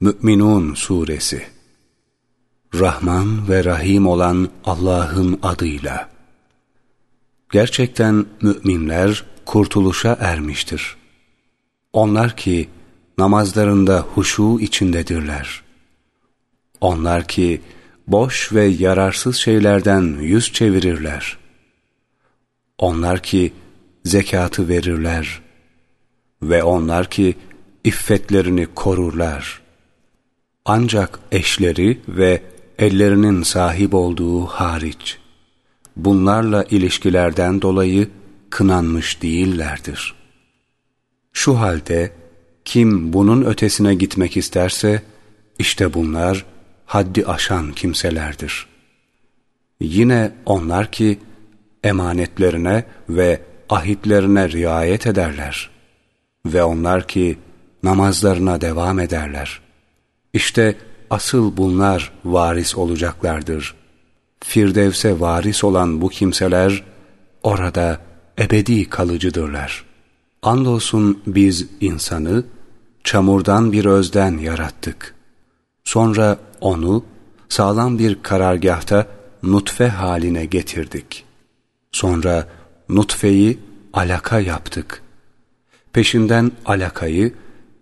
Mü'minun Suresi Rahman ve Rahim olan Allah'ın adıyla Gerçekten müminler kurtuluşa ermiştir. Onlar ki namazlarında huşu içindedirler. Onlar ki boş ve yararsız şeylerden yüz çevirirler. Onlar ki zekatı verirler ve onlar ki iffetlerini korurlar. Ancak eşleri ve ellerinin sahip olduğu hariç, bunlarla ilişkilerden dolayı kınanmış değillerdir. Şu halde kim bunun ötesine gitmek isterse, işte bunlar haddi aşan kimselerdir. Yine onlar ki emanetlerine ve ahitlerine riayet ederler. Ve onlar ki namazlarına devam ederler. İşte asıl bunlar varis olacaklardır. Firdevs'e varis olan bu kimseler orada ebedi kalıcıdırlar. Andolsun biz insanı çamurdan bir özden yarattık. Sonra onu sağlam bir karargahta nutfe haline getirdik. Sonra nutfeyi alaka yaptık. Peşinden alakayı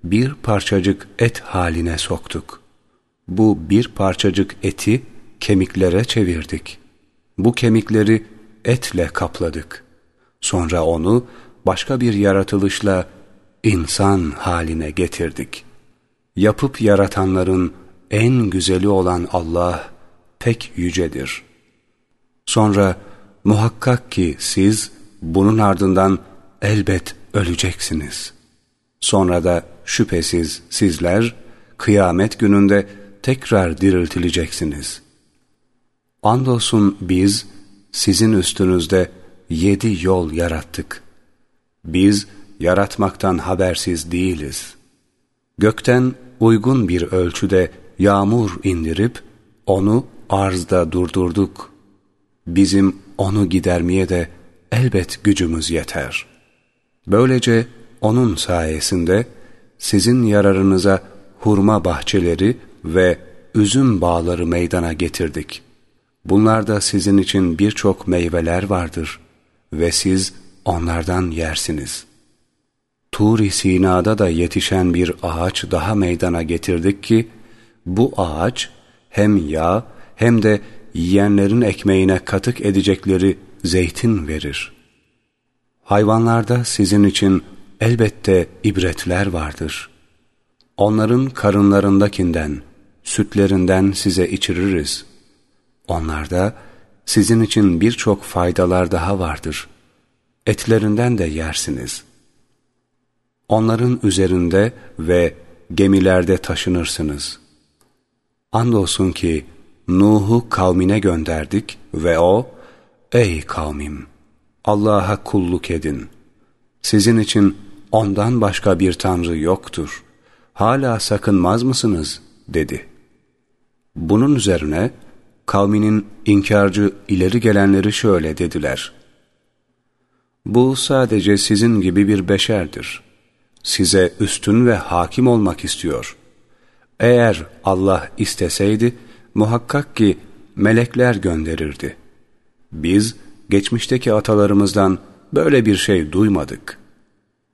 bir parçacık et haline soktuk. Bu bir parçacık eti kemiklere çevirdik. Bu kemikleri etle kapladık. Sonra onu başka bir yaratılışla insan haline getirdik. Yapıp yaratanların en güzeli olan Allah pek yücedir. Sonra muhakkak ki siz bunun ardından elbet öleceksiniz. Sonra da şüphesiz sizler kıyamet gününde tekrar diriltileceksiniz. Andolsun biz sizin üstünüzde yedi yol yarattık. Biz yaratmaktan habersiz değiliz. Gökten uygun bir ölçüde yağmur indirip onu arzda durdurduk. Bizim onu gidermeye de elbet gücümüz yeter. Böylece onun sayesinde sizin yararınıza hurma bahçeleri ve üzüm bağları meydana getirdik. Bunlarda sizin için birçok meyveler vardır ve siz onlardan yersiniz. Tur-i Sina'da da yetişen bir ağaç daha meydana getirdik ki, bu ağaç hem yağ hem de yiyenlerin ekmeğine katık edecekleri zeytin verir. Hayvanlarda sizin için elbette ibretler vardır. Onların karınlarındakinden, sütlerinden size içiririz. Onlarda sizin için birçok faydalar daha vardır. Etlerinden de yersiniz. Onların üzerinde ve gemilerde taşınırsınız. Andolsun ki Nuh'u kavmine gönderdik ve o, Ey kavmim! Allah'a kulluk edin. Sizin için ondan başka bir tanrı yoktur. Hala sakınmaz mısınız? dedi. Bunun üzerine kavminin inkarcı ileri gelenleri şöyle dediler. Bu sadece sizin gibi bir beşerdir. Size üstün ve hakim olmak istiyor. Eğer Allah isteseydi muhakkak ki melekler gönderirdi. Biz geçmişteki atalarımızdan böyle bir şey duymadık.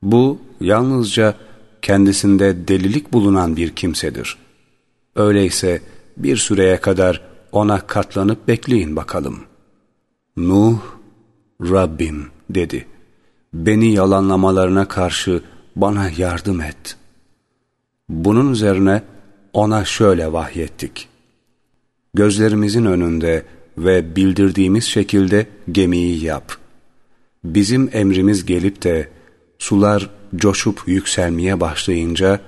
Bu yalnızca kendisinde delilik bulunan bir kimsedir. Öyleyse bir süreye kadar ona katlanıp bekleyin bakalım. Nuh, Rabbim dedi. Beni yalanlamalarına karşı bana yardım et. Bunun üzerine ona şöyle vahyettik. Gözlerimizin önünde ve bildirdiğimiz şekilde gemiyi yap. Bizim emrimiz gelip de sular coşup yükselmeye başlayınca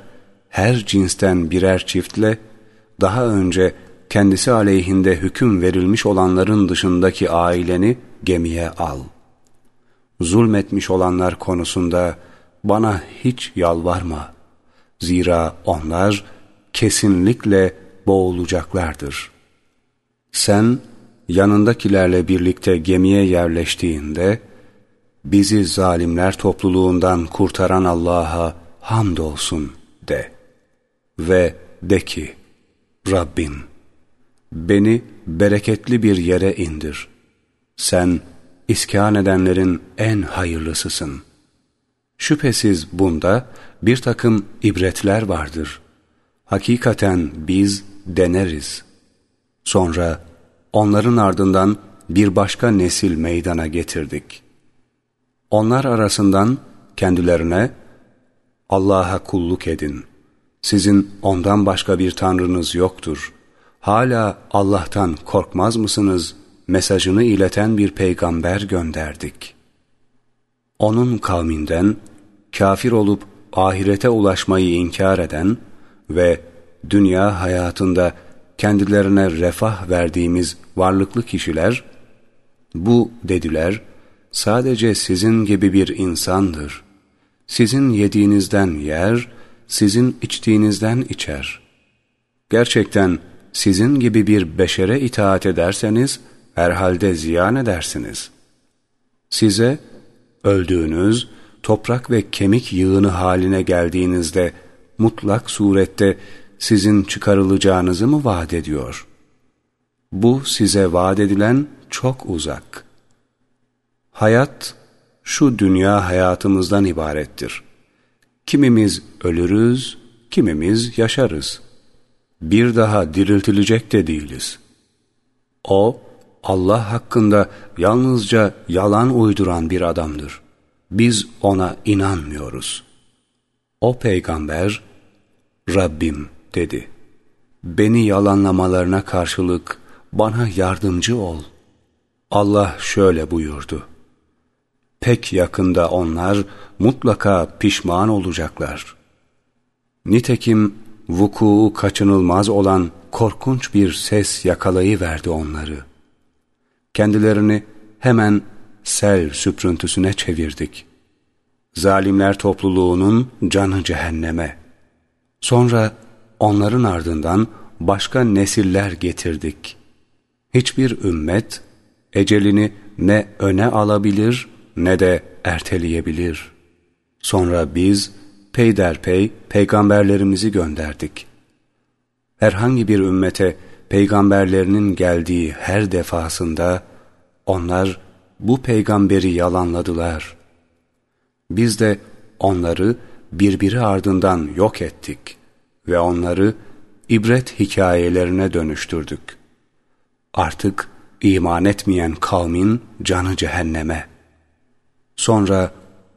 her cinsten birer çiftle daha önce kendisi aleyhinde hüküm verilmiş olanların dışındaki aileni gemiye al. Zulmetmiş olanlar konusunda bana hiç yalvarma. Zira onlar kesinlikle boğulacaklardır. Sen yanındakilerle birlikte gemiye yerleştiğinde, bizi zalimler topluluğundan kurtaran Allah'a hamdolsun de. Ve de ki, Rabbim, beni bereketli bir yere indir. Sen, iskan edenlerin en hayırlısısın. Şüphesiz bunda bir takım ibretler vardır. Hakikaten biz deneriz. Sonra onların ardından bir başka nesil meydana getirdik. Onlar arasından kendilerine Allah'a kulluk edin. Sizin ondan başka bir tanrınız yoktur. Hala Allah'tan korkmaz mısınız? Mesajını ileten bir peygamber gönderdik. Onun kavminden kafir olup ahirete ulaşmayı inkar eden ve dünya hayatında kendilerine refah verdiğimiz varlıklı kişiler, bu dediler, sadece sizin gibi bir insandır. Sizin yediğinizden yer, sizin içtiğinizden içer. Gerçekten sizin gibi bir beşere itaat ederseniz, herhalde ziyan edersiniz. Size, öldüğünüz, toprak ve kemik yığını haline geldiğinizde, mutlak surette sizin çıkarılacağınızı mı vaat ediyor? Bu size vaat edilen çok uzak. Hayat, şu dünya hayatımızdan ibarettir. Kimimiz ölürüz, kimimiz yaşarız. Bir daha diriltilecek de değiliz. O, Allah hakkında yalnızca yalan uyduran bir adamdır. Biz ona inanmıyoruz. O peygamber, Rabbim dedi. Beni yalanlamalarına karşılık bana yardımcı ol. Allah şöyle buyurdu. Pek yakında onlar mutlaka pişman olacaklar. Nitekim vuku kaçınılmaz olan korkunç bir ses yakalayıverdi onları. Kendilerini hemen sel süprüntüsüne çevirdik. Zalimler topluluğunun canı cehenneme. Sonra onların ardından başka nesiller getirdik. Hiçbir ümmet ecelini ne öne alabilir ne de erteleyebilir. Sonra biz peyderpey peygamberlerimizi gönderdik. Herhangi bir ümmete peygamberlerinin geldiği her defasında onlar bu peygamberi yalanladılar. Biz de onları birbiri ardından yok ettik ve onları ibret hikayelerine dönüştürdük. Artık iman etmeyen kavmin canı cehenneme. Sonra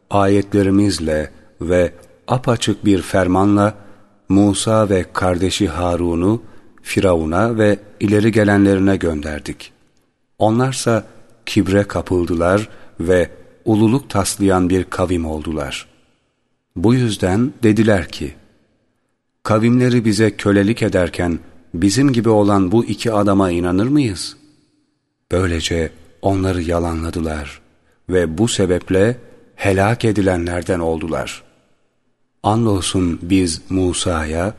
ayetlerimizle ve apaçık bir fermanla Musa ve kardeşi Harun'u Firavun'a ve ileri gelenlerine gönderdik. Onlarsa kibre kapıldılar ve ululuk taslayan bir kavim oldular. Bu yüzden dediler ki, kavimleri bize kölelik ederken bizim gibi olan bu iki adama inanır mıyız? Böylece onları yalanladılar ve bu sebeple helak edilenlerden oldular. Andolsun biz Musa'ya,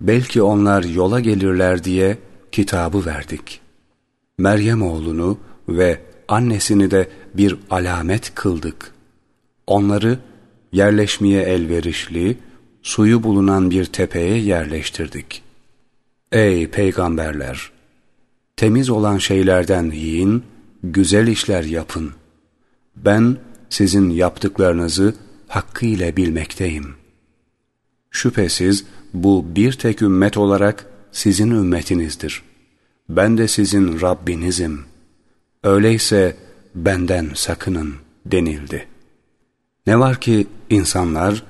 belki onlar yola gelirler diye kitabı verdik. Meryem oğlunu ve annesini de bir alamet kıldık. Onları yerleşmeye elverişli, suyu bulunan bir tepeye yerleştirdik. Ey peygamberler! Temiz olan şeylerden yiyin, güzel işler yapın. Ben sizin yaptıklarınızı hakkıyla bilmekteyim. Şüphesiz bu bir tek ümmet olarak sizin ümmetinizdir. Ben de sizin Rabbinizim. Öyleyse benden sakının denildi. Ne var ki insanlar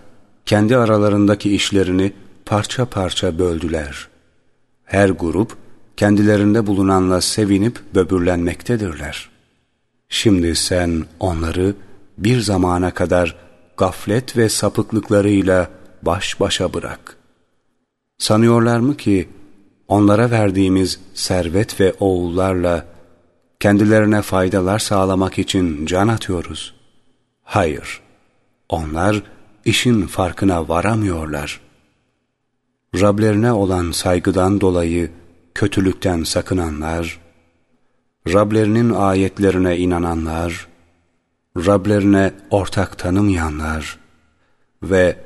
kendi aralarındaki işlerini parça parça böldüler. Her grup kendilerinde bulunanla sevinip böbürlenmektedirler. Şimdi sen onları bir zamana kadar gaflet ve sapıklıklarıyla baş başa bırak. Sanıyorlar mı ki onlara verdiğimiz servet ve oğullarla kendilerine faydalar sağlamak için can atıyoruz? Hayır, onlar işin farkına varamıyorlar. Rablerine olan saygıdan dolayı kötülükten sakınanlar, Rablerinin ayetlerine inananlar, Rablerine ortak tanımayanlar ve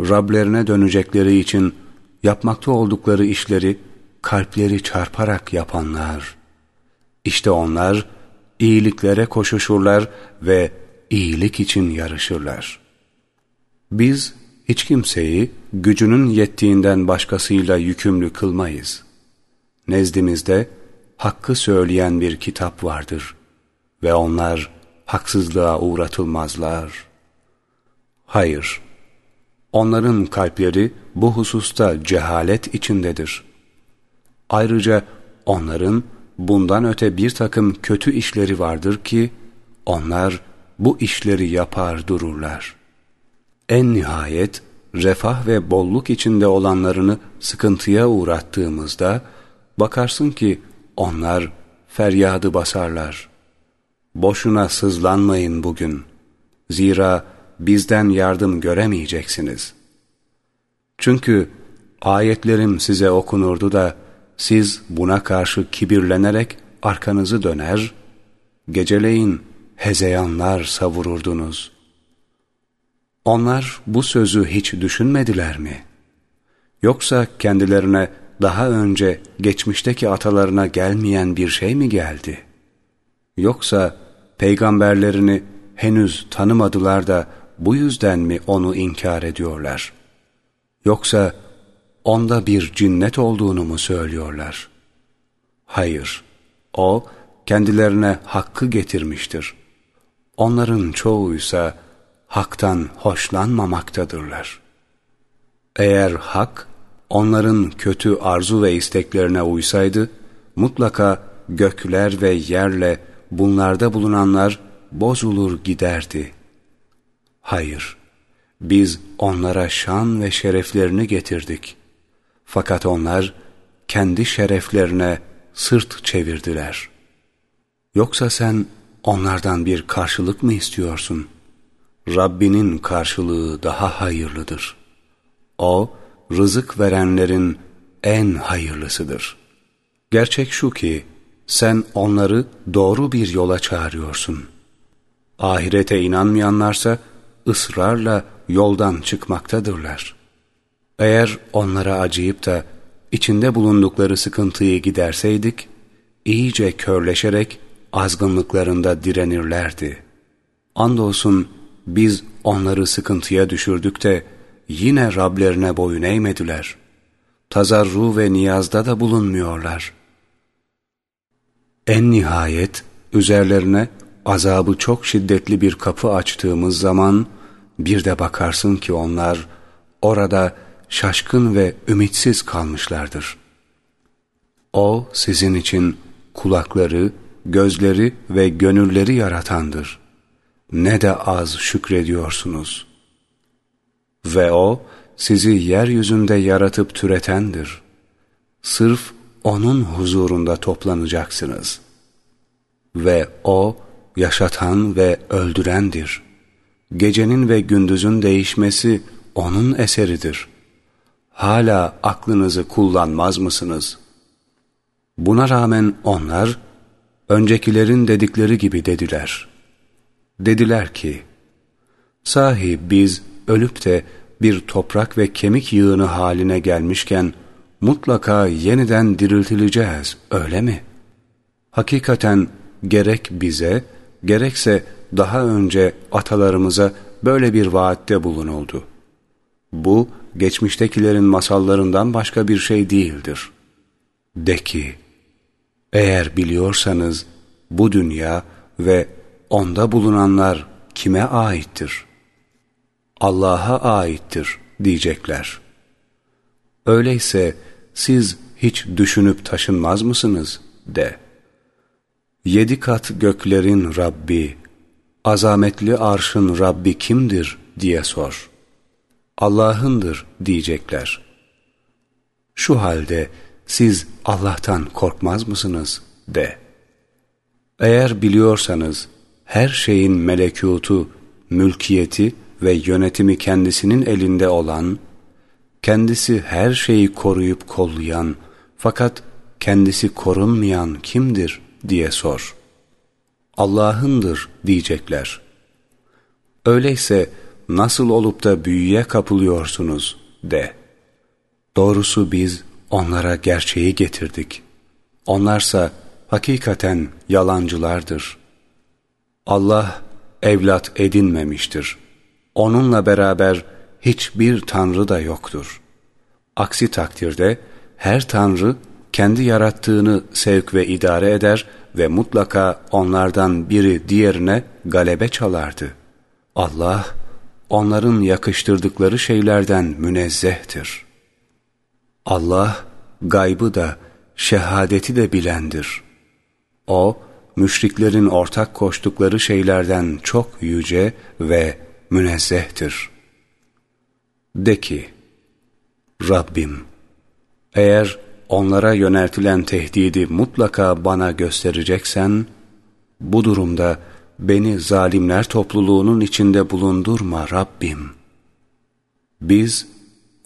Rablerine dönecekleri için yapmakta oldukları işleri kalpleri çarparak yapanlar. İşte onlar iyiliklere koşuşurlar ve iyilik için yarışırlar. Biz hiç kimseyi gücünün yettiğinden başkasıyla yükümlü kılmayız. Nezdimizde hakkı söyleyen bir kitap vardır ve onlar haksızlığa uğratılmazlar. Hayır, onların kalpleri bu hususta cehalet içindedir. Ayrıca onların bundan öte bir takım kötü işleri vardır ki, onlar bu işleri yapar dururlar. En nihayet, refah ve bolluk içinde olanlarını sıkıntıya uğrattığımızda, bakarsın ki onlar feryadı basarlar. Boşuna sızlanmayın bugün. Zira bizden yardım göremeyeceksiniz. Çünkü ayetlerim size okunurdu da siz buna karşı kibirlenerek arkanızı döner, geceleyin hezeyanlar savururdunuz. Onlar bu sözü hiç düşünmediler mi? Yoksa kendilerine daha önce geçmişteki atalarına gelmeyen bir şey mi geldi? Yoksa peygamberlerini henüz tanımadılar da bu yüzden mi onu inkar ediyorlar? Yoksa onda bir cinnet olduğunu mu söylüyorlar? Hayır, o kendilerine hakkı getirmiştir. Onların çoğuysa haktan hoşlanmamaktadırlar. Eğer hak onların kötü arzu ve isteklerine uysaydı, mutlaka gökler ve yerle bunlarda bulunanlar bozulur giderdi. Hayır, biz onlara şan ve şereflerini getirdik. Fakat onlar kendi şereflerine sırt çevirdiler. Yoksa sen onlardan bir karşılık mı istiyorsun? Rabbinin karşılığı daha hayırlıdır. O, rızık verenlerin en hayırlısıdır. Gerçek şu ki, sen onları doğru bir yola çağırıyorsun. Ahirete inanmayanlarsa ısrarla yoldan çıkmaktadırlar. Eğer onlara acıyıp da içinde bulundukları sıkıntıyı giderseydik, iyice körleşerek azgınlıklarında direnirlerdi. Andolsun biz onları sıkıntıya düşürdük de yine Rablerine boyun eğmediler. Tazarru ve niyazda da bulunmuyorlar. En nihayet üzerlerine azabı çok şiddetli bir kapı açtığımız zaman bir de bakarsın ki onlar orada şaşkın ve ümitsiz kalmışlardır. O sizin için kulakları, gözleri ve gönülleri yaratandır. Ne de az şükrediyorsunuz. Ve O sizi yeryüzünde yaratıp türetendir. Sırf O'nun huzurunda toplanacaksınız. Ve O yaşatan ve öldürendir. Gecenin ve gündüzün değişmesi O'nun eseridir. Hala aklınızı kullanmaz mısınız? Buna rağmen onlar, öncekilerin dedikleri gibi dediler. Dediler ki, sahi biz ölüp de bir toprak ve kemik yığını haline gelmişken, mutlaka yeniden diriltileceğiz, öyle mi? Hakikaten gerek bize, gerekse daha önce atalarımıza böyle bir vaatte bulunuldu. Bu, geçmiştekilerin masallarından başka bir şey değildir. De ki, eğer biliyorsanız bu dünya ve onda bulunanlar kime aittir? Allah'a aittir diyecekler. Öyleyse siz hiç düşünüp taşınmaz mısınız? de. Yedi kat göklerin Rabbi, azametli arşın Rabbi kimdir diye sor. Allah'ındır diyecekler. Şu halde siz Allah'tan korkmaz mısınız? de. Eğer biliyorsanız her şeyin melekutu, mülkiyeti ve yönetimi kendisinin elinde olan, kendisi her şeyi koruyup kollayan fakat kendisi korunmayan kimdir diye sor. Allah'ındır diyecekler. Öyleyse nasıl olup da büyüye kapılıyorsunuz de. Doğrusu biz onlara gerçeği getirdik. Onlarsa hakikaten yalancılardır. Allah evlat edinmemiştir. Onunla beraber hiçbir tanrı da yoktur. Aksi takdirde her tanrı kendi yarattığını sevk ve idare eder ve mutlaka onlardan biri diğerine galebe çalardı. Allah onların yakıştırdıkları şeylerden münezzehtir. Allah gaybı da şehadeti de bilendir. O müşriklerin ortak koştukları şeylerden çok yüce ve münezzehtir. De ki, Rabbim, eğer onlara yöneltilen tehdidi mutlaka bana göstereceksen, bu durumda beni zalimler topluluğunun içinde bulundurma Rabbim. Biz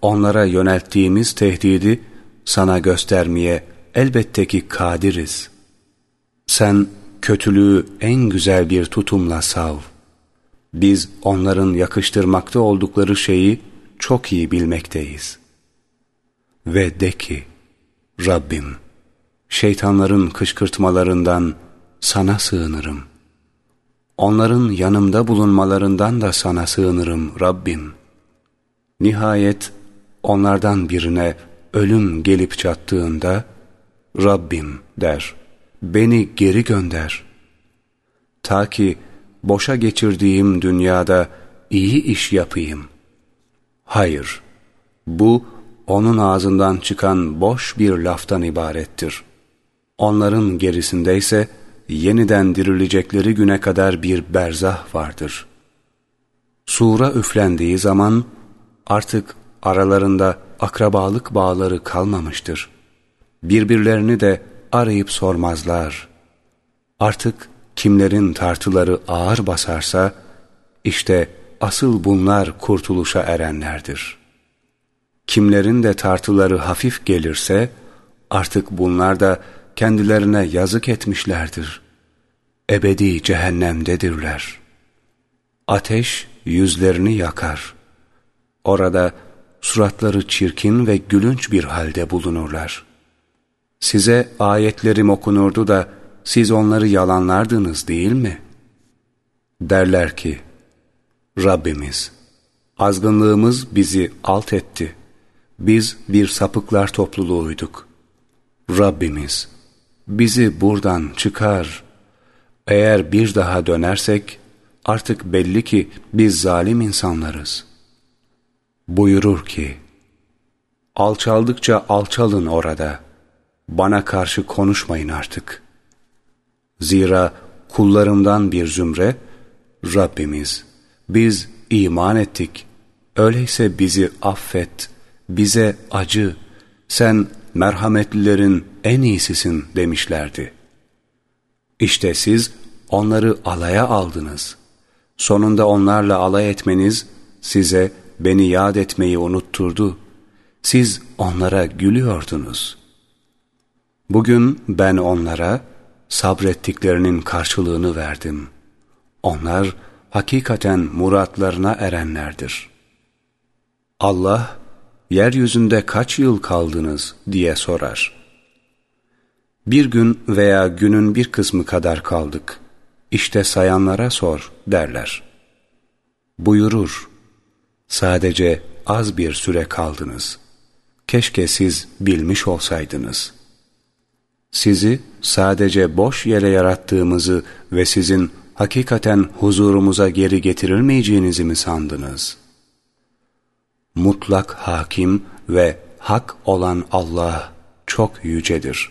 onlara yönelttiğimiz tehdidi sana göstermeye elbette ki kadiriz. Sen kötülüğü en güzel bir tutumla sav. Biz onların yakıştırmakta oldukları şeyi çok iyi bilmekteyiz. Ve de ki, Rabbim, şeytanların kışkırtmalarından sana sığınırım. Onların yanımda bulunmalarından da sana sığınırım Rabbim. Nihayet onlardan birine ölüm gelip çattığında, Rabbim der, beni geri gönder. Ta ki boşa geçirdiğim dünyada iyi iş yapayım. Hayır, bu onun ağzından çıkan boş bir laftan ibarettir. Onların gerisinde ise yeniden dirilecekleri güne kadar bir berzah vardır. Sura üflendiği zaman artık aralarında akrabalık bağları kalmamıştır. Birbirlerini de arayıp sormazlar. Artık kimlerin tartıları ağır basarsa, işte asıl bunlar kurtuluşa erenlerdir. Kimlerin de tartıları hafif gelirse, artık bunlar da kendilerine yazık etmişlerdir. Ebedi cehennemdedirler. Ateş yüzlerini yakar. Orada suratları çirkin ve gülünç bir halde bulunurlar. Size ayetlerim okunurdu da siz onları yalanlardınız değil mi? Derler ki, Rabbimiz, azgınlığımız bizi alt etti. Biz bir sapıklar topluluğuyduk. Rabbimiz, bizi buradan çıkar. Eğer bir daha dönersek, artık belli ki biz zalim insanlarız. Buyurur ki, Alçaldıkça alçalın orada. Bana karşı konuşmayın artık. Zira kullarımdan bir zümre, Rabbimiz, biz iman ettik. Öyleyse bizi affet, bize acı, sen merhametlilerin en iyisisin demişlerdi. İşte siz onları alaya aldınız. Sonunda onlarla alay etmeniz size beni yad etmeyi unutturdu. Siz onlara gülüyordunuz. Bugün ben onlara sabrettiklerinin karşılığını verdim. Onlar hakikaten muratlarına erenlerdir. Allah, yeryüzünde kaç yıl kaldınız diye sorar. Bir gün veya günün bir kısmı kadar kaldık. İşte sayanlara sor derler. Buyurur, sadece az bir süre kaldınız. Keşke siz bilmiş olsaydınız. Sizi sadece boş yere yarattığımızı ve sizin hakikaten huzurumuza geri getirilmeyeceğinizi mi sandınız? Mutlak hakim ve hak olan Allah çok yücedir.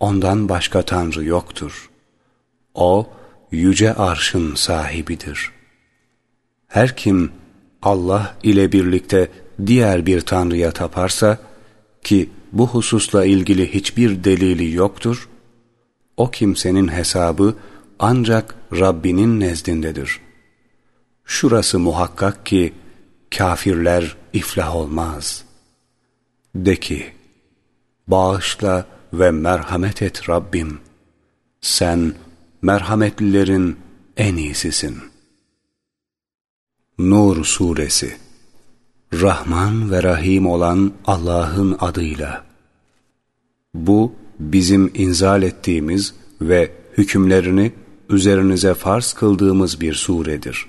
Ondan başka Tanrı yoktur. O, yüce arşın sahibidir. Her kim Allah ile birlikte diğer bir Tanrı'ya taparsa, ki bu hususla ilgili hiçbir delili yoktur, o kimsenin hesabı ancak Rabbinin nezdindedir. Şurası muhakkak ki kafirler iflah olmaz. De ki, bağışla ve merhamet et Rabbim. Sen merhametlilerin en iyisisin. Nur Suresi Rahman ve Rahim olan Allah'ın adıyla. Bu bizim inzal ettiğimiz ve hükümlerini üzerinize farz kıldığımız bir suredir.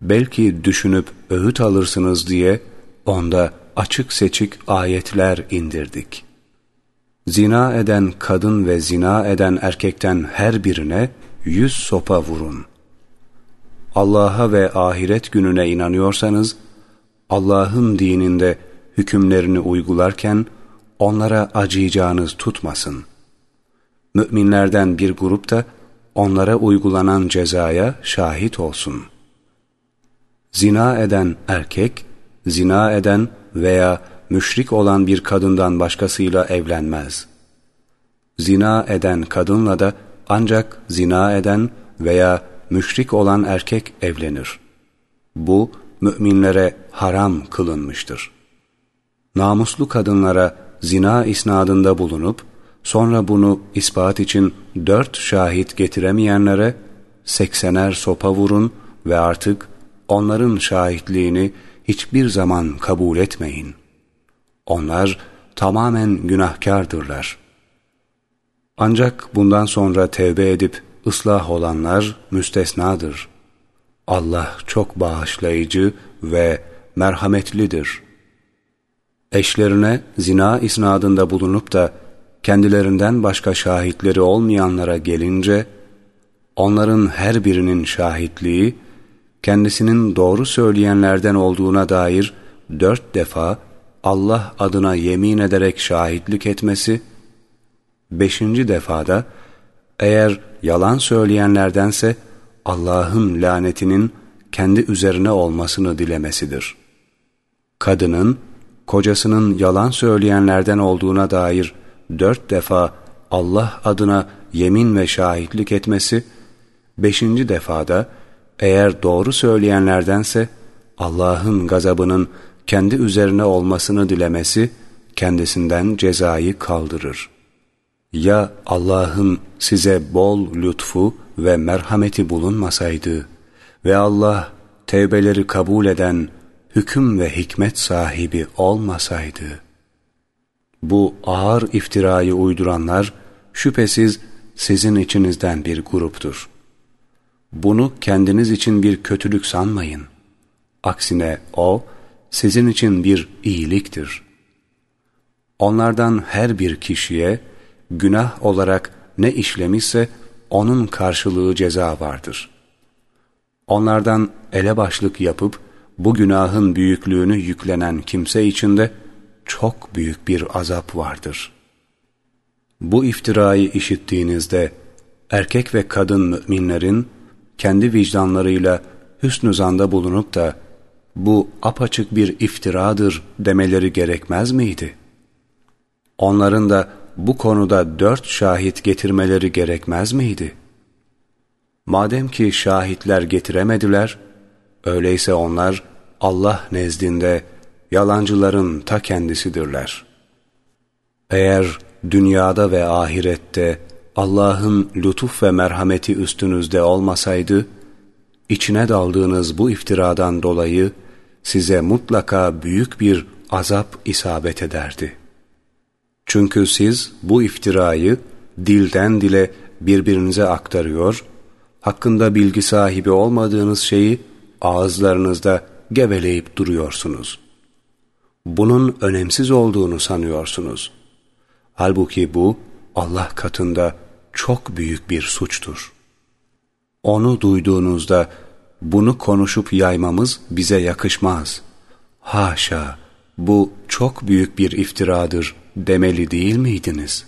Belki düşünüp öğüt alırsınız diye onda açık seçik ayetler indirdik. Zina eden kadın ve zina eden erkekten her birine yüz sopa vurun. Allah'a ve ahiret gününe inanıyorsanız, Allah'ın dininde hükümlerini uygularken onlara acıyacağınız tutmasın. Müminlerden bir grup da onlara uygulanan cezaya şahit olsun. Zina eden erkek, zina eden veya müşrik olan bir kadından başkasıyla evlenmez. Zina eden kadınla da ancak zina eden veya müşrik olan erkek evlenir. Bu, müminlere haram kılınmıştır. Namuslu kadınlara zina isnadında bulunup, sonra bunu ispat için dört şahit getiremeyenlere seksener sopa vurun ve artık onların şahitliğini hiçbir zaman kabul etmeyin. Onlar tamamen günahkardırlar. Ancak bundan sonra tevbe edip ıslah olanlar müstesnadır. Allah çok bağışlayıcı ve merhametlidir. Eşlerine zina isnadında bulunup da kendilerinden başka şahitleri olmayanlara gelince, onların her birinin şahitliği, kendisinin doğru söyleyenlerden olduğuna dair dört defa Allah adına yemin ederek şahitlik etmesi, beşinci defada, eğer yalan söyleyenlerdense Allah'ın lanetinin kendi üzerine olmasını dilemesidir. Kadının, kocasının yalan söyleyenlerden olduğuna dair dört defa Allah adına yemin ve şahitlik etmesi, beşinci defada eğer doğru söyleyenlerdense Allah'ın gazabının kendi üzerine olmasını dilemesi kendisinden cezayı kaldırır. Ya Allah'ın size bol lütfu ve merhameti bulunmasaydı ve Allah tevbeleri kabul eden hüküm ve hikmet sahibi olmasaydı, bu ağır iftirayı uyduranlar şüphesiz sizin içinizden bir gruptur. Bunu kendiniz için bir kötülük sanmayın. Aksine o, sizin için bir iyiliktir. Onlardan her bir kişiye günah olarak ne işlemişse onun karşılığı ceza vardır. Onlardan elebaşlık yapıp bu günahın büyüklüğünü yüklenen kimse için de çok büyük bir azap vardır. Bu iftirayı işittiğinizde erkek ve kadın müminlerin kendi vicdanlarıyla hüsnü zanda bulunup da bu apaçık bir iftiradır demeleri gerekmez miydi? Onların da bu konuda dört şahit getirmeleri gerekmez miydi? Madem ki şahitler getiremediler, öyleyse onlar Allah nezdinde yalancıların ta kendisidirler. Eğer dünyada ve ahirette Allah'ın lütuf ve merhameti üstünüzde olmasaydı, içine daldığınız bu iftiradan dolayı size mutlaka büyük bir azap isabet ederdi. Çünkü siz bu iftirayı dilden dile birbirinize aktarıyor, hakkında bilgi sahibi olmadığınız şeyi ağızlarınızda geveleyip duruyorsunuz. Bunun önemsiz olduğunu sanıyorsunuz. Halbuki bu Allah katında çok büyük bir suçtur. Onu duyduğunuzda bunu konuşup yaymamız bize yakışmaz. Haşa, bu çok büyük bir iftiradır demeli değil miydiniz?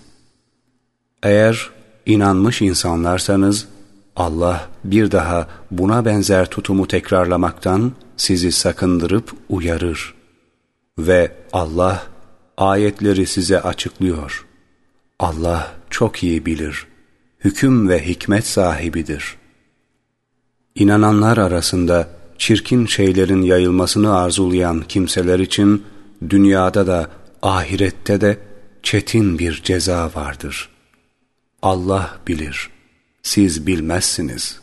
Eğer inanmış insanlarsanız, Allah bir daha buna benzer tutumu tekrarlamaktan sizi sakındırıp uyarır. Ve Allah ayetleri size açıklıyor. Allah çok iyi bilir, hüküm ve hikmet sahibidir.'' İnananlar arasında çirkin şeylerin yayılmasını arzulayan kimseler için dünyada da ahirette de çetin bir ceza vardır. Allah bilir, siz bilmezsiniz.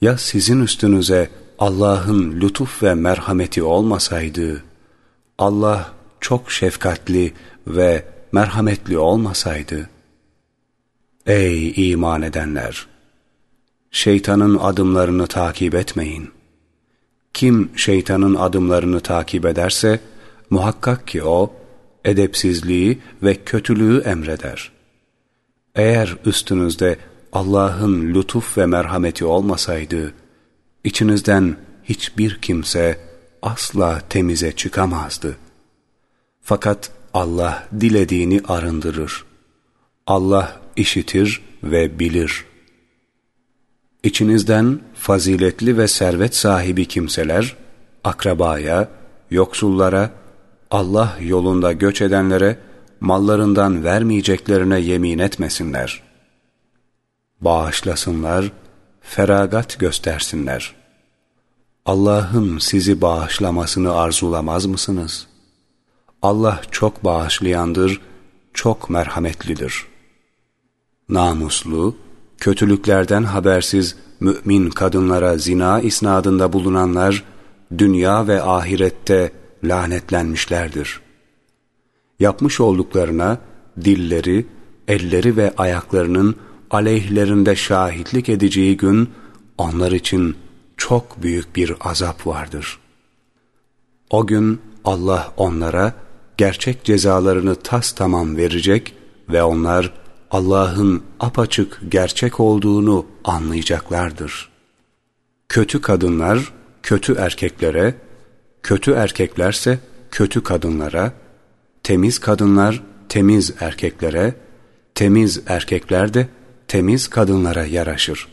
Ya sizin üstünüze Allah'ın lütuf ve merhameti olmasaydı, Allah çok şefkatli ve merhametli olmasaydı, Ey iman edenler! Şeytanın adımlarını takip etmeyin. Kim şeytanın adımlarını takip ederse, muhakkak ki o, edepsizliği ve kötülüğü emreder. Eğer üstünüzde Allah'ın lütuf ve merhameti olmasaydı, içinizden hiçbir kimse asla temize çıkamazdı. Fakat Allah dilediğini arındırır. Allah işitir ve bilir. İçinizden faziletli ve servet sahibi kimseler, akrabaya, yoksullara, Allah yolunda göç edenlere, mallarından vermeyeceklerine yemin etmesinler. Bağışlasınlar, feragat göstersinler. Allah'ın sizi bağışlamasını arzulamaz mısınız? Allah çok bağışlayandır, çok merhametlidir. Namuslu, kötülüklerden habersiz mümin kadınlara zina isnadında bulunanlar, dünya ve ahirette lanetlenmişlerdir. Yapmış olduklarına dilleri, elleri ve ayaklarının aleyhlerinde şahitlik edeceği gün onlar için çok büyük bir azap vardır. O gün Allah onlara gerçek cezalarını tas tamam verecek ve onlar Allah'ın apaçık gerçek olduğunu anlayacaklardır. Kötü kadınlar kötü erkeklere, kötü erkeklerse kötü kadınlara, temiz kadınlar temiz erkeklere, temiz erkekler de temiz kadınlara yaraşır.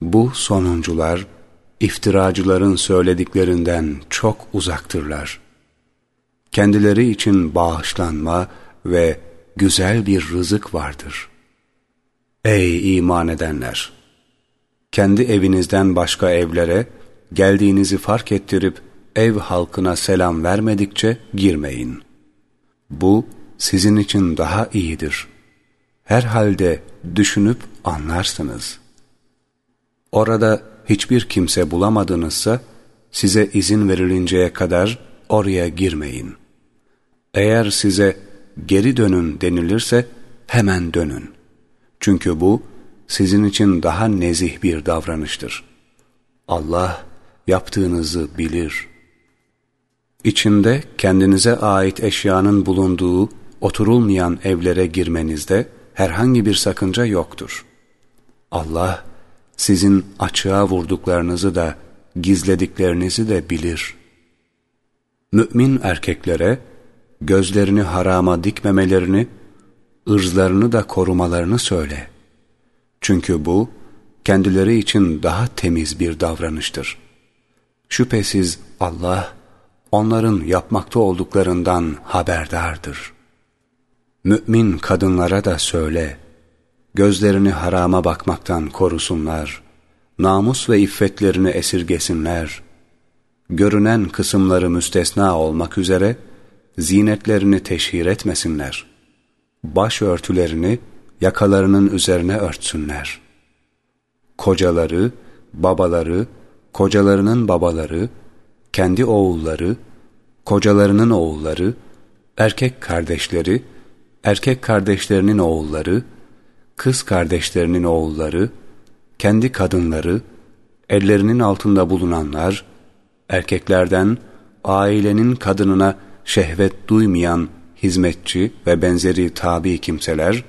Bu sonuncular, iftiracıların söylediklerinden çok uzaktırlar. Kendileri için bağışlanma ve güzel bir rızık vardır. Ey iman edenler! Kendi evinizden başka evlere, geldiğinizi fark ettirip ev halkına selam vermedikçe girmeyin. Bu sizin için daha iyidir. Herhalde düşünüp anlarsınız. Orada hiçbir kimse bulamadınızsa, size izin verilinceye kadar oraya girmeyin. Eğer size geri dönün denilirse, hemen dönün. Çünkü bu, sizin için daha nezih bir davranıştır. Allah, yaptığınızı bilir. İçinde kendinize ait eşyanın bulunduğu, oturulmayan evlere girmenizde herhangi bir sakınca yoktur. Allah, sizin açığa vurduklarınızı da gizlediklerinizi de bilir. Mümin erkeklere gözlerini harama dikmemelerini, ırzlarını da korumalarını söyle. Çünkü bu kendileri için daha temiz bir davranıştır. Şüphesiz Allah onların yapmakta olduklarından haberdardır. Mümin kadınlara da söyle, gözlerini harama bakmaktan korusunlar, namus ve iffetlerini esirgesinler, görünen kısımları müstesna olmak üzere zinetlerini teşhir etmesinler, başörtülerini yakalarının üzerine örtsünler. Kocaları, babaları, kocalarının babaları, kendi oğulları, kocalarının oğulları, erkek kardeşleri, erkek kardeşlerinin oğulları, kız kardeşlerinin oğulları, kendi kadınları, ellerinin altında bulunanlar, erkeklerden ailenin kadınına şehvet duymayan hizmetçi ve benzeri tabi kimseler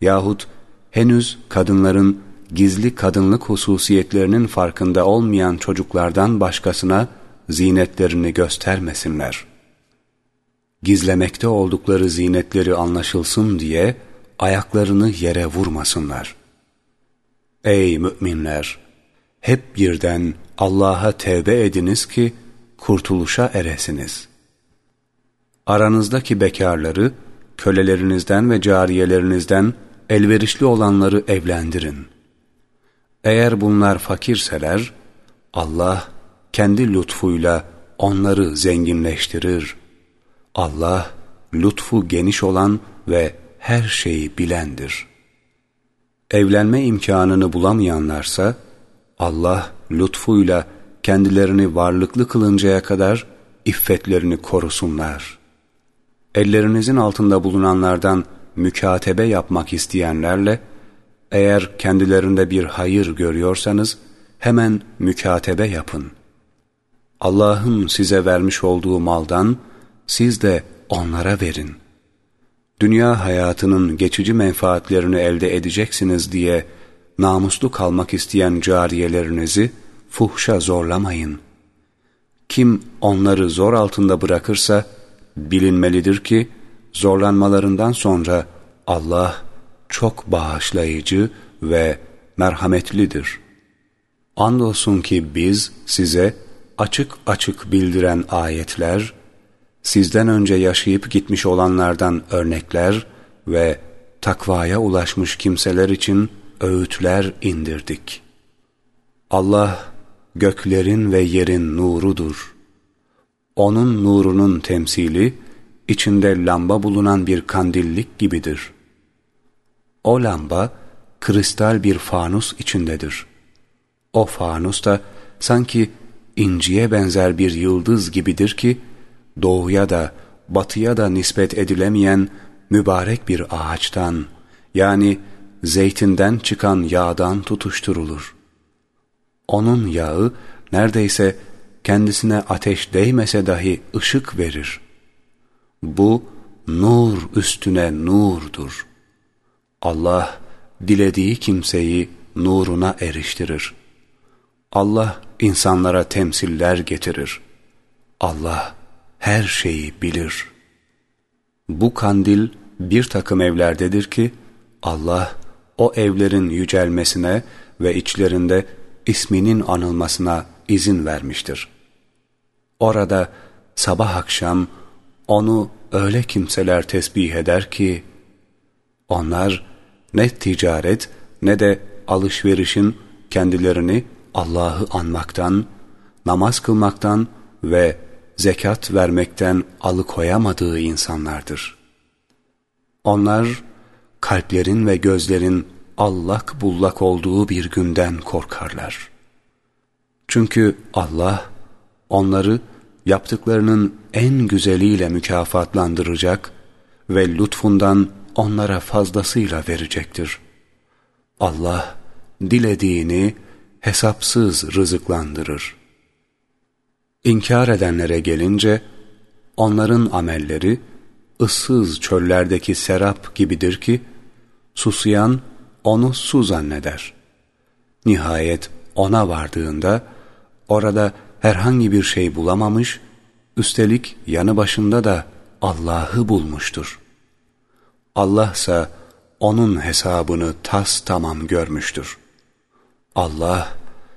yahut henüz kadınların gizli kadınlık hususiyetlerinin farkında olmayan çocuklardan başkasına zinetlerini göstermesinler. Gizlemekte oldukları zinetleri anlaşılsın diye ayaklarını yere vurmasınlar. Ey müminler! Hep birden Allah'a tevbe ediniz ki kurtuluşa eresiniz. Aranızdaki bekarları, kölelerinizden ve cariyelerinizden elverişli olanları evlendirin. Eğer bunlar fakirseler, Allah kendi lütfuyla onları zenginleştirir. Allah lütfu geniş olan ve her şeyi bilendir. Evlenme imkanını bulamayanlarsa Allah lütfuyla kendilerini varlıklı kılıncaya kadar iffetlerini korusunlar. Ellerinizin altında bulunanlardan mükatebe yapmak isteyenlerle, eğer kendilerinde bir hayır görüyorsanız, hemen mükatebe yapın. Allah'ın size vermiş olduğu maldan, siz de onlara verin. Dünya hayatının geçici menfaatlerini elde edeceksiniz diye, namuslu kalmak isteyen cariyelerinizi fuhşa zorlamayın. Kim onları zor altında bırakırsa, bilinmelidir ki, zorlanmalarından sonra Allah çok bağışlayıcı ve merhametlidir. Andolsun ki biz size açık açık bildiren ayetler, sizden önce yaşayıp gitmiş olanlardan örnekler ve takvaya ulaşmış kimseler için öğütler indirdik. Allah göklerin ve yerin nurudur. Onun nurunun temsili, içinde lamba bulunan bir kandillik gibidir. O lamba, kristal bir fanus içindedir. O fanus da sanki inciye benzer bir yıldız gibidir ki, doğuya da batıya da nispet edilemeyen mübarek bir ağaçtan, yani zeytinden çıkan yağdan tutuşturulur. Onun yağı neredeyse kendisine ateş değmese dahi ışık verir. Bu nur üstüne nurdur. Allah dilediği kimseyi nuruna eriştirir. Allah insanlara temsiller getirir. Allah her şeyi bilir. Bu kandil bir takım evlerdedir ki Allah o evlerin yücelmesine ve içlerinde isminin anılmasına izin vermiştir. Orada sabah akşam onu öyle kimseler tesbih eder ki, onlar ne ticaret ne de alışverişin kendilerini Allah'ı anmaktan, namaz kılmaktan ve zekat vermekten alıkoyamadığı insanlardır. Onlar kalplerin ve gözlerin allak bullak olduğu bir günden korkarlar. Çünkü Allah onları yaptıklarının en güzeliyle mükafatlandıracak ve lütfundan onlara fazlasıyla verecektir. Allah dilediğini hesapsız rızıklandırır. İnkar edenlere gelince onların amelleri ıssız çöllerdeki serap gibidir ki susayan onu su zanneder. Nihayet ona vardığında orada herhangi bir şey bulamamış, üstelik yanı başında da Allah'ı bulmuştur. Allah ise onun hesabını tas tamam görmüştür. Allah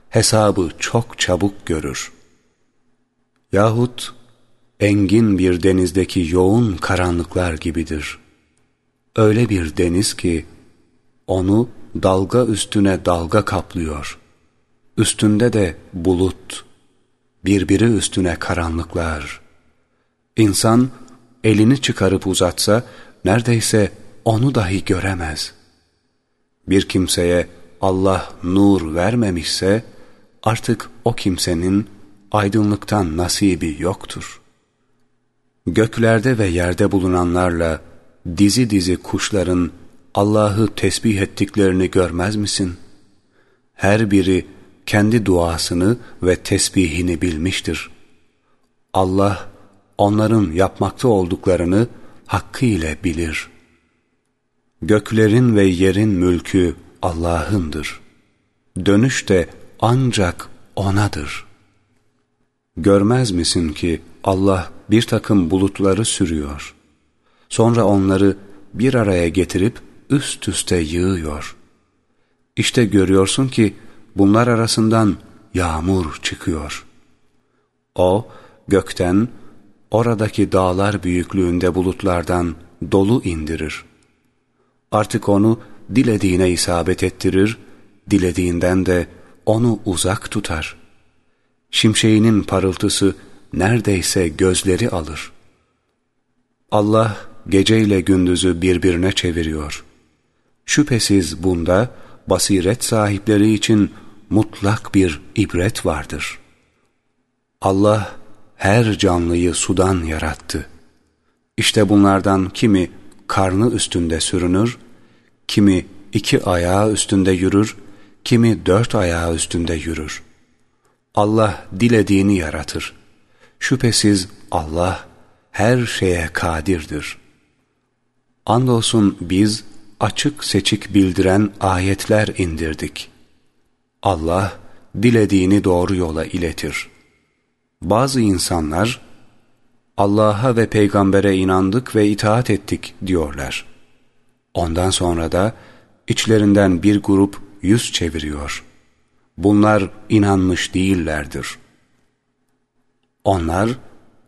hesabı çok çabuk görür. Yahut engin bir denizdeki yoğun karanlıklar gibidir. Öyle bir deniz ki onu dalga üstüne dalga kaplıyor. Üstünde de bulut, birbiri üstüne karanlıklar. İnsan elini çıkarıp uzatsa neredeyse onu dahi göremez. Bir kimseye Allah nur vermemişse artık o kimsenin aydınlıktan nasibi yoktur. Göklerde ve yerde bulunanlarla dizi dizi kuşların Allah'ı tesbih ettiklerini görmez misin? Her biri kendi duasını ve tesbihini bilmiştir. Allah onların yapmakta olduklarını hakkıyla bilir. Göklerin ve yerin mülkü Allah'ındır. Dönüş de ancak O'nadır. Görmez misin ki Allah bir takım bulutları sürüyor. Sonra onları bir araya getirip üst üste yığıyor. İşte görüyorsun ki bunlar arasından yağmur çıkıyor. O gökten oradaki dağlar büyüklüğünde bulutlardan dolu indirir. Artık onu dilediğine isabet ettirir, dilediğinden de onu uzak tutar. Şimşeğinin parıltısı neredeyse gözleri alır. Allah geceyle gündüzü birbirine çeviriyor. Şüphesiz bunda basiret sahipleri için mutlak bir ibret vardır. Allah her canlıyı sudan yarattı. İşte bunlardan kimi karnı üstünde sürünür, kimi iki ayağı üstünde yürür, kimi dört ayağı üstünde yürür. Allah dilediğini yaratır. Şüphesiz Allah her şeye kadirdir. Andolsun biz açık seçik bildiren ayetler indirdik. Allah dilediğini doğru yola iletir. Bazı insanlar Allah'a ve peygambere inandık ve itaat ettik diyorlar. Ondan sonra da içlerinden bir grup yüz çeviriyor. Bunlar inanmış değillerdir. Onlar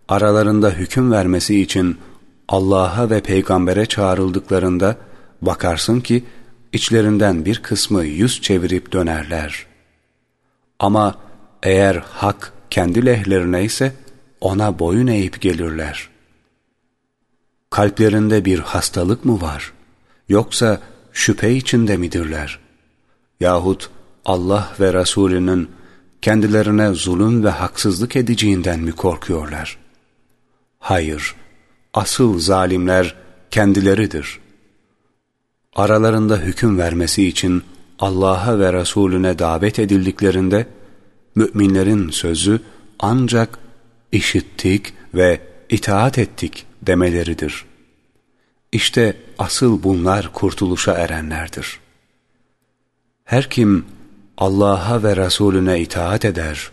aralarında hüküm vermesi için Allah'a ve peygambere çağrıldıklarında bakarsın ki içlerinden bir kısmı yüz çevirip dönerler. Ama eğer hak kendi lehlerine ise ona boyun eğip gelirler. Kalplerinde bir hastalık mı var? Yoksa şüphe içinde midirler? Yahut Allah ve Resulünün kendilerine zulüm ve haksızlık edeceğinden mi korkuyorlar? Hayır, asıl zalimler kendileridir. Aralarında hüküm vermesi için Allah'a ve Resulüne davet edildiklerinde, müminlerin sözü ancak işittik ve itaat ettik demeleridir. İşte asıl bunlar kurtuluşa erenlerdir. Her kim Allah'a ve Resulüne itaat eder,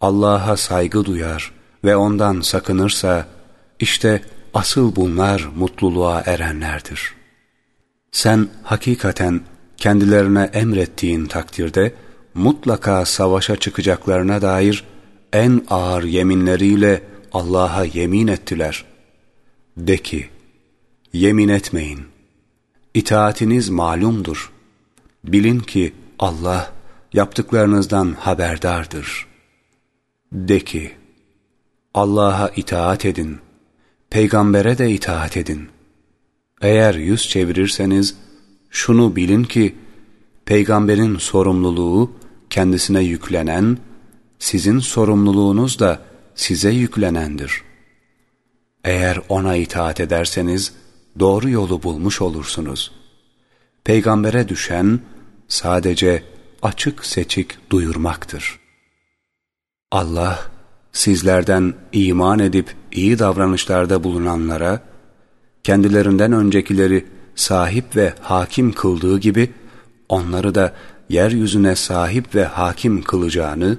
Allah'a saygı duyar ve ondan sakınırsa, işte asıl bunlar mutluluğa erenlerdir. Sen hakikaten kendilerine emrettiğin takdirde, mutlaka savaşa çıkacaklarına dair en ağır yeminleriyle Allah'a yemin ettiler. De ki, yemin etmeyin. İtaatiniz malumdur. Bilin ki Allah yaptıklarınızdan haberdardır. De ki, Allah'a itaat edin, peygambere de itaat edin. Eğer yüz çevirirseniz, şunu bilin ki, peygamberin sorumluluğu kendisine yüklenen, sizin sorumluluğunuz da size yüklenendir. Eğer ona itaat ederseniz, doğru yolu bulmuş olursunuz. Peygambere düşen, sadece açık seçik duyurmaktır. Allah, sizlerden iman edip iyi davranışlarda bulunanlara, kendilerinden öncekileri sahip ve hakim kıldığı gibi, onları da yeryüzüne sahip ve hakim kılacağını,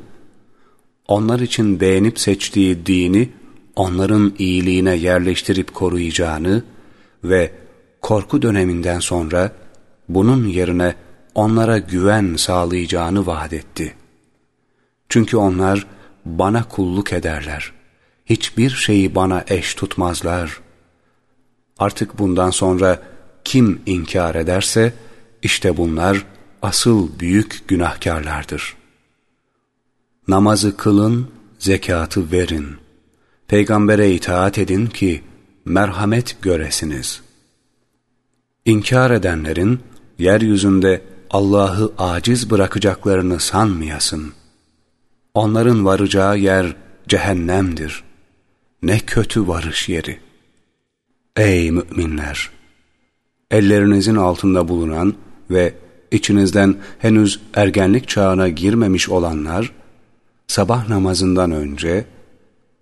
onlar için beğenip seçtiği dini, onların iyiliğine yerleştirip koruyacağını ve korku döneminden sonra bunun yerine onlara güven sağlayacağını vaat etti. Çünkü onlar bana kulluk ederler. Hiçbir şeyi bana eş tutmazlar. Artık bundan sonra kim inkar ederse, işte bunlar asıl büyük günahkarlardır. Namazı kılın, zekatı verin. Peygambere itaat edin ki merhamet göresiniz. İnkar edenlerin yeryüzünde Allah'ı aciz bırakacaklarını sanmayasın. Onların varacağı yer cehennemdir. Ne kötü varış yeri. Ey müminler! Ellerinizin altında bulunan ve içinizden henüz ergenlik çağına girmemiş olanlar, sabah namazından önce,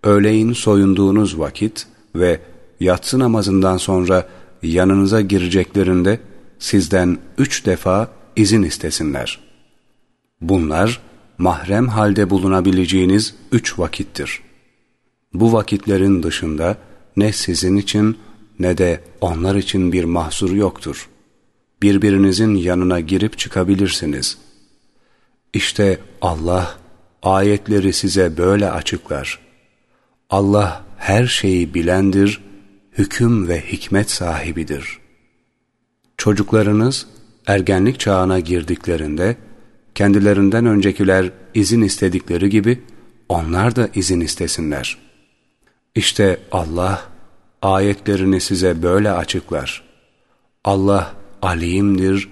öğleyin soyunduğunuz vakit ve yatsı namazından sonra yanınıza gireceklerinde sizden üç defa izin istesinler. Bunlar mahrem halde bulunabileceğiniz üç vakittir. Bu vakitlerin dışında ne sizin için ne de onlar için bir mahsur yoktur. Birbirinizin yanına girip çıkabilirsiniz. İşte Allah ayetleri size böyle açıklar. Allah her şeyi bilendir, hüküm ve hikmet sahibidir. Çocuklarınız ergenlik çağına girdiklerinde, kendilerinden öncekiler izin istedikleri gibi onlar da izin istesinler. İşte Allah ayetlerini size böyle açıklar. Allah alimdir,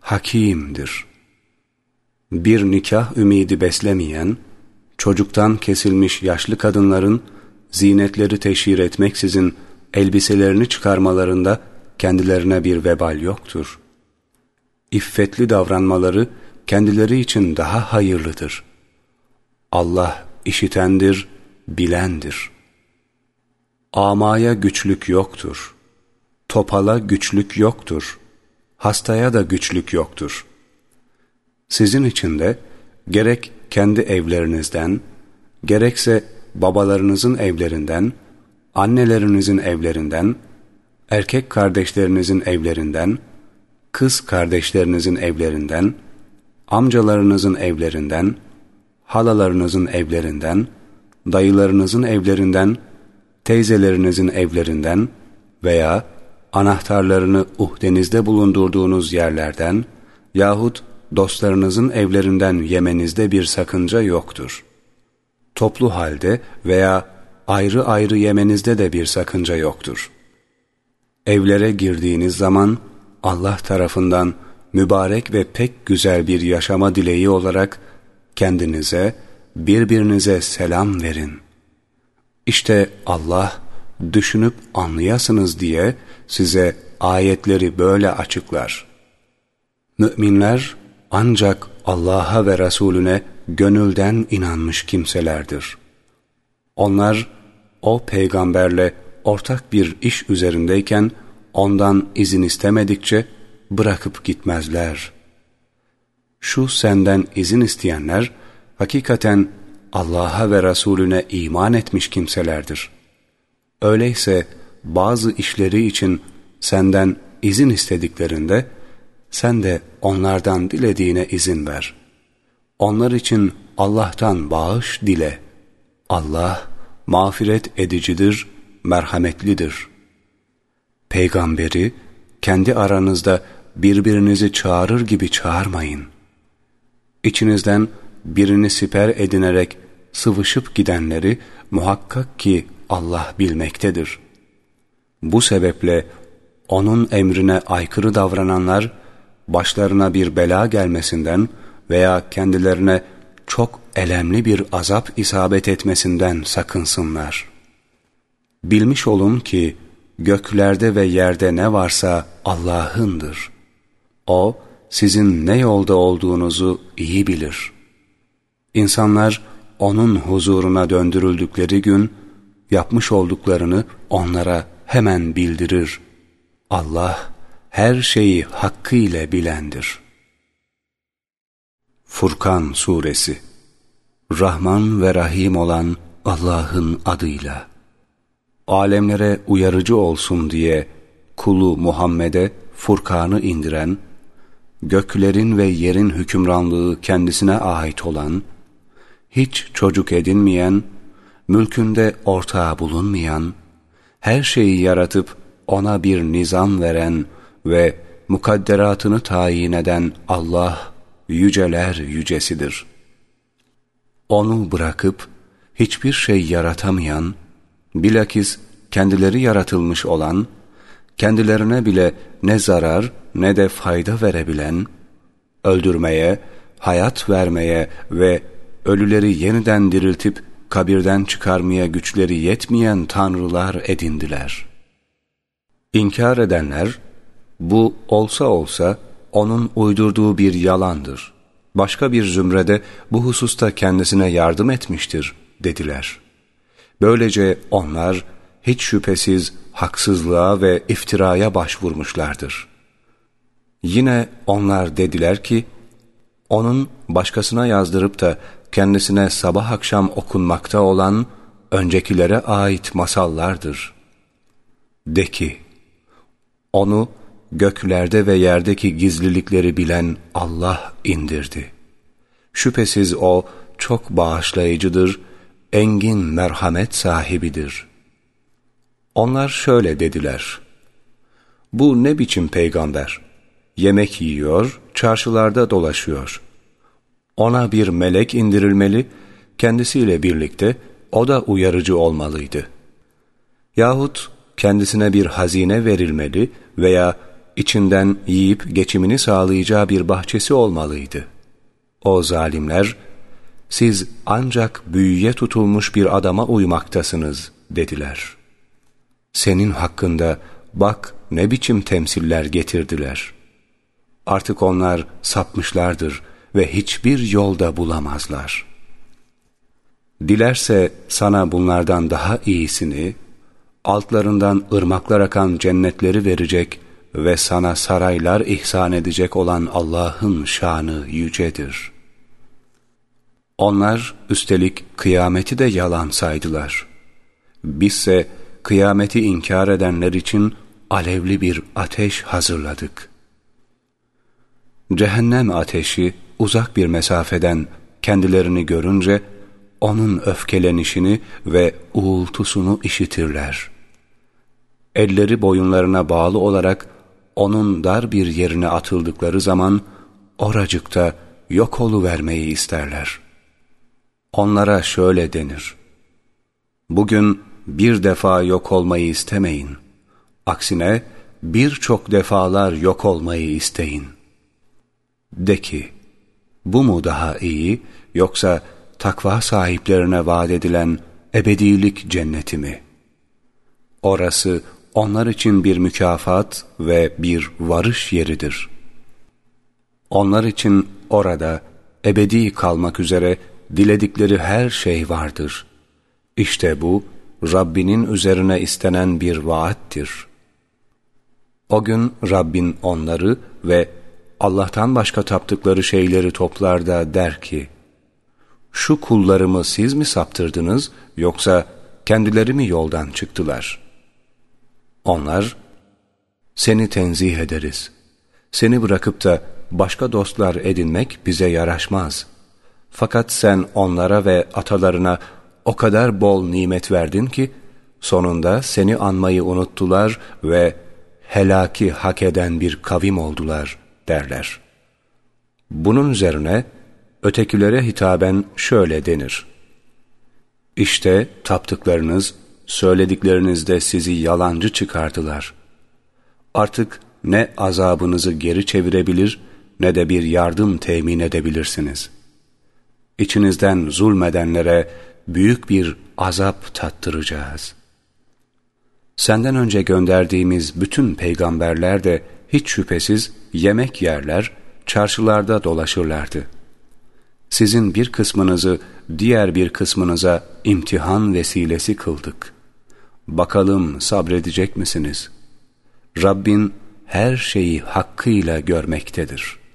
hakimdir. Bir nikah ümidi beslemeyen, çocuktan kesilmiş yaşlı kadınların zinetleri teşhir etmeksizin elbiselerini çıkarmalarında kendilerine bir vebal yoktur. İffetli davranmaları kendileri için daha hayırlıdır. Allah işitendir, bilendir. Amaya güçlük yoktur. Topala güçlük yoktur. Hastaya da güçlük yoktur. Sizin için de gerek kendi evlerinizden, gerekse babalarınızın evlerinden, annelerinizin evlerinden, erkek kardeşlerinizin evlerinden, kız kardeşlerinizin evlerinden, amcalarınızın evlerinden, halalarınızın evlerinden, dayılarınızın evlerinden, teyzelerinizin evlerinden veya anahtarlarını uhdenizde bulundurduğunuz yerlerden yahut dostlarınızın evlerinden yemenizde bir sakınca yoktur. Toplu halde veya ayrı ayrı yemenizde de bir sakınca yoktur. Evlere girdiğiniz zaman Allah tarafından mübarek ve pek güzel bir yaşama dileği olarak kendinize, birbirinize selam verin. İşte Allah düşünüp anlayasınız diye size ayetleri böyle açıklar. Müminler ancak Allah'a ve Resulüne gönülden inanmış kimselerdir. Onlar o peygamberle ortak bir iş üzerindeyken ondan izin istemedikçe bırakıp gitmezler. Şu senden izin isteyenler hakikaten Allah'a ve Resulüne iman etmiş kimselerdir. Öyleyse bazı işleri için senden izin istediklerinde sen de onlardan dilediğine izin ver. Onlar için Allah'tan bağış dile. Allah mağfiret edicidir, merhametlidir. Peygamberi kendi aranızda birbirinizi çağırır gibi çağırmayın. İçinizden birini siper edinerek sıvışıp gidenleri muhakkak ki Allah bilmektedir. Bu sebeple onun emrine aykırı davrananlar, başlarına bir bela gelmesinden veya kendilerine çok elemli bir azap isabet etmesinden sakınsınlar. Bilmiş olun ki göklerde ve yerde ne varsa Allah'ındır. O sizin ne yolda olduğunuzu iyi bilir. İnsanlar onun huzuruna döndürüldükleri gün yapmış olduklarını onlara hemen bildirir. Allah her şeyi hakkıyla bilendir. Furkan Suresi. Rahman ve Rahim olan Allah'ın adıyla. Alemlere uyarıcı olsun diye kulu Muhammed'e Furkan'ı indiren, göklerin ve yerin hükümranlığı kendisine ait olan, hiç çocuk edinmeyen, mülkünde ortağı bulunmayan, her şeyi yaratıp ona bir nizam veren ve mukadderatını tayin eden Allah yüceler yücesidir. Onu bırakıp hiçbir şey yaratamayan, bilakis kendileri yaratılmış olan, kendilerine bile ne zarar ne de fayda verebilen, öldürmeye, hayat vermeye ve ölüleri yeniden diriltip kabirden çıkarmaya güçleri yetmeyen tanrılar edindiler. İnkar edenler, bu olsa olsa onun uydurduğu bir yalandır. Başka bir zümrede bu hususta kendisine yardım etmiştir dediler. Böylece onlar hiç şüphesiz haksızlığa ve iftiraya başvurmuşlardır. Yine onlar dediler ki, onun başkasına yazdırıp da kendisine sabah akşam okunmakta olan öncekilere ait masallardır. De ki, onu göklerde ve yerdeki gizlilikleri bilen Allah indirdi. Şüphesiz O çok bağışlayıcıdır, engin merhamet sahibidir. Onlar şöyle dediler. Bu ne biçim peygamber? Yemek yiyor, çarşılarda dolaşıyor. Ona bir melek indirilmeli, kendisiyle birlikte o da uyarıcı olmalıydı. Yahut kendisine bir hazine verilmeli veya içinden yiyip geçimini sağlayacağı bir bahçesi olmalıydı. O zalimler, siz ancak büyüye tutulmuş bir adama uymaktasınız dediler. Senin hakkında bak ne biçim temsiller getirdiler. Artık onlar sapmışlardır ve hiçbir yolda bulamazlar. Dilerse sana bunlardan daha iyisini, altlarından ırmaklar akan cennetleri verecek ve sana saraylar ihsan edecek olan Allah'ın şanı yücedir. Onlar üstelik kıyameti de yalan saydılar. Bizse kıyameti inkar edenler için alevli bir ateş hazırladık. Cehennem ateşi uzak bir mesafeden kendilerini görünce onun öfkelenişini ve uğultusunu işitirler. Elleri boyunlarına bağlı olarak onun dar bir yerine atıldıkları zaman oracıkta yok vermeyi isterler. Onlara şöyle denir. Bugün bir defa yok olmayı istemeyin. Aksine birçok defalar yok olmayı isteyin. De ki, bu mu daha iyi yoksa takva sahiplerine vaat edilen ebedilik cenneti mi? Orası onlar için bir mükafat ve bir varış yeridir. Onlar için orada ebedi kalmak üzere diledikleri her şey vardır. İşte bu Rabbinin üzerine istenen bir vaattir. O gün Rabbin onları ve Allah'tan başka taptıkları şeyleri toplar da der ki, şu kullarımı siz mi saptırdınız yoksa kendileri mi yoldan çıktılar? Onlar, seni tenzih ederiz. Seni bırakıp da başka dostlar edinmek bize yaraşmaz. Fakat sen onlara ve atalarına o kadar bol nimet verdin ki, sonunda seni anmayı unuttular ve helaki hak eden bir kavim oldular derler. Bunun üzerine ötekilere hitaben şöyle denir. İşte taptıklarınız, söylediklerinizde sizi yalancı çıkardılar. Artık ne azabınızı geri çevirebilir ne de bir yardım temin edebilirsiniz. İçinizden zulmedenlere büyük bir azap tattıracağız. Senden önce gönderdiğimiz bütün peygamberler de hiç şüphesiz yemek yerler, çarşılarda dolaşırlardı. Sizin bir kısmınızı diğer bir kısmınıza imtihan vesilesi kıldık. Bakalım sabredecek misiniz? Rabbin her şeyi hakkıyla görmektedir.''